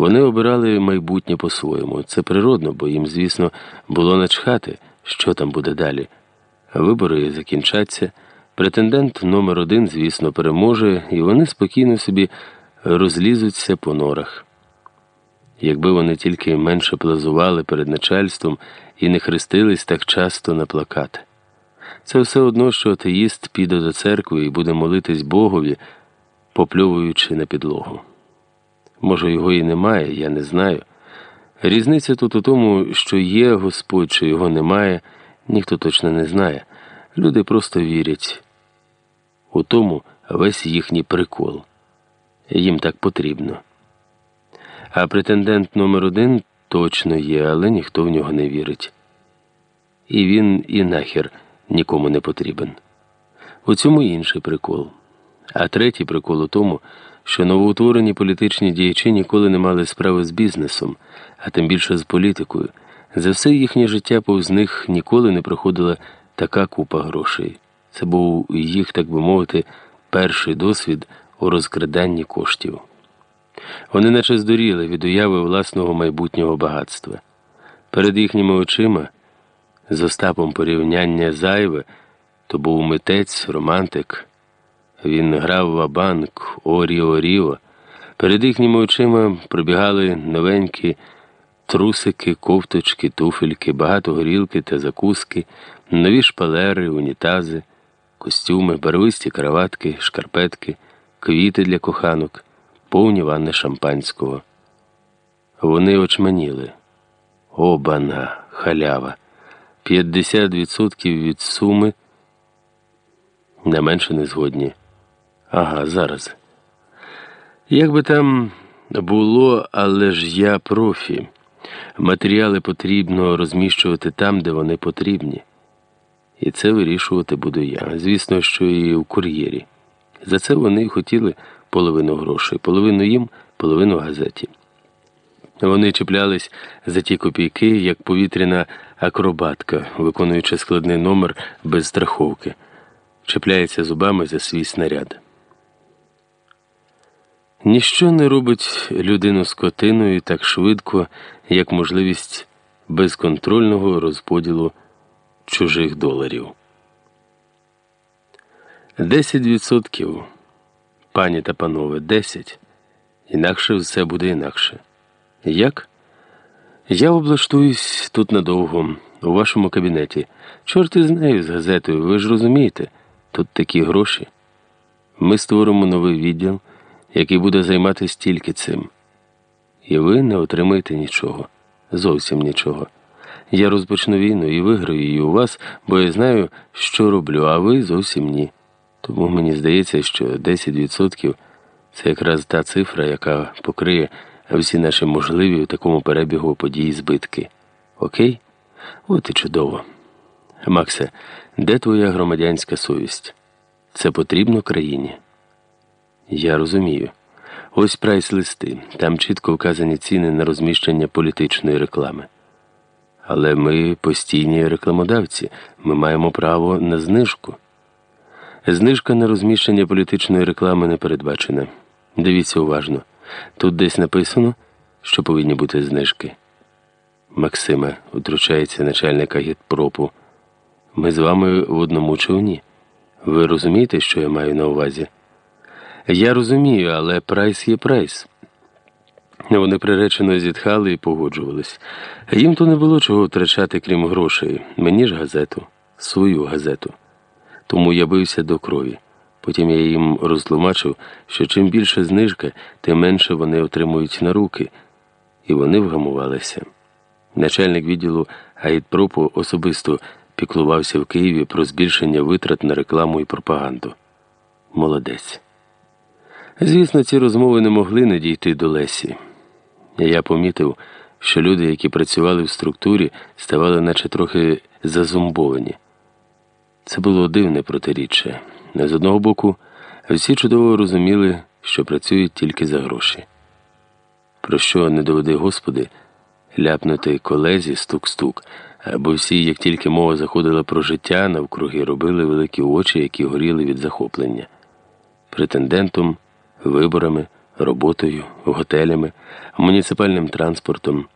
Вони обирали майбутнє по-своєму. Це природно, бо їм, звісно, було начхати, що там буде далі. Вибори закінчаться. Претендент номер один, звісно, переможе, і вони спокійно собі розлізуться по норах. Якби вони тільки менше плазували перед начальством і не хрестились так часто на плакати. Це все одно, що атеїст піде до церкви і буде молитись Богові, попльовуючи на підлогу. Може, його і немає, я не знаю. Різниця тут у тому, що є Господь, чи його немає, ніхто точно не знає. Люди просто вірять. У тому весь їхній прикол. Їм так потрібно. А претендент номер один точно є, але ніхто в нього не вірить. І він і нахер нікому не потрібен. У цьому інший прикол. А третій прикол у тому, що новоутворені політичні діячі ніколи не мали справи з бізнесом, а тим більше з політикою. За все їхнє життя повз них ніколи не проходила така купа грошей. Це був їх, так би мовити, перший досвід у розкраданні коштів. Вони наче здуріли від уяви власного майбутнього багатства. Перед їхніми очима, з Остапом порівняння зайве, то був митець, романтик. Він грав вабанк, Оріо Ріо. Перед їхніми очима пробігали новенькі трусики, ковточки, туфельки, багато горілки та закуски, нові шпалери, унітази, костюми, барвисті краватки, шкарпетки, квіти для коханок, повні ванни шампанського. Вони очманіли. Обана, халява. 50% від суми не менше не згодні. Ага, зараз. Як би там було, але ж я профі. Матеріали потрібно розміщувати там, де вони потрібні. І це вирішувати буду я. Звісно, що і в кур'єрі. За це вони хотіли половину грошей, половину їм, половину газеті. Вони чіплялись за ті копійки, як повітряна акробатка, виконуючи складний номер без страховки, чіпляється зубами за свій снаряд. Ніщо не робить людину скотиною так швидко, як можливість безконтрольного розподілу чужих доларів. 10%, пані та панове, 10. Інакше все буде інакше. Як? Я облаштуюсь тут надовго, у вашому кабінеті. Чорти з нею з газетою, ви ж розумієте, тут такі гроші. Ми створимо новий відділ який буде займатися тільки цим. І ви не отримаєте нічого, зовсім нічого. Я розпочну війну і виграю її у вас, бо я знаю, що роблю, а ви зовсім ні. Тому мені здається, що 10% це якраз та цифра, яка покриє всі наші можливі у такому перебігу подій збитки. Окей? От і чудово. Максе, де твоя громадянська совість? Це потрібно країні. Я розумію. Ось прайс-листи. Там чітко вказані ціни на розміщення політичної реклами. Але ми постійні рекламодавці, ми маємо право на знижку. Знижка на розміщення політичної реклами не передбачена. Дивіться уважно. Тут десь написано, що повинні бути знижки. Максиме, втручається начальник агітпропу. Ми з вами в одному човні. Ви розумієте, що я маю на увазі? Я розумію, але прайс є прайс. Вони приречено зітхали і погоджувались. Їм то не було чого втрачати, крім грошей. Мені ж газету, свою газету. Тому я бився до крові. Потім я їм розтлумачив, що чим більше знижка, тим менше вони отримують на руки, і вони вгамувалися. Начальник відділу Гайдпропу особисто піклувався в Києві про збільшення витрат на рекламу і пропаганду. Молодець. Звісно, ці розмови не могли не дійти до Лесі. Я помітив, що люди, які працювали в структурі, ставали наче трохи зазумбовані. Це було дивне протиріччя. З одного боку, всі чудово розуміли, що працюють тільки за гроші. Про що не доведи Господи, ляпнути колезі стук-стук, бо всі, як тільки мова заходила про життя, навкруги робили великі очі, які горіли від захоплення. Претендентом виборами, роботою, готелями, муніципальним транспортом,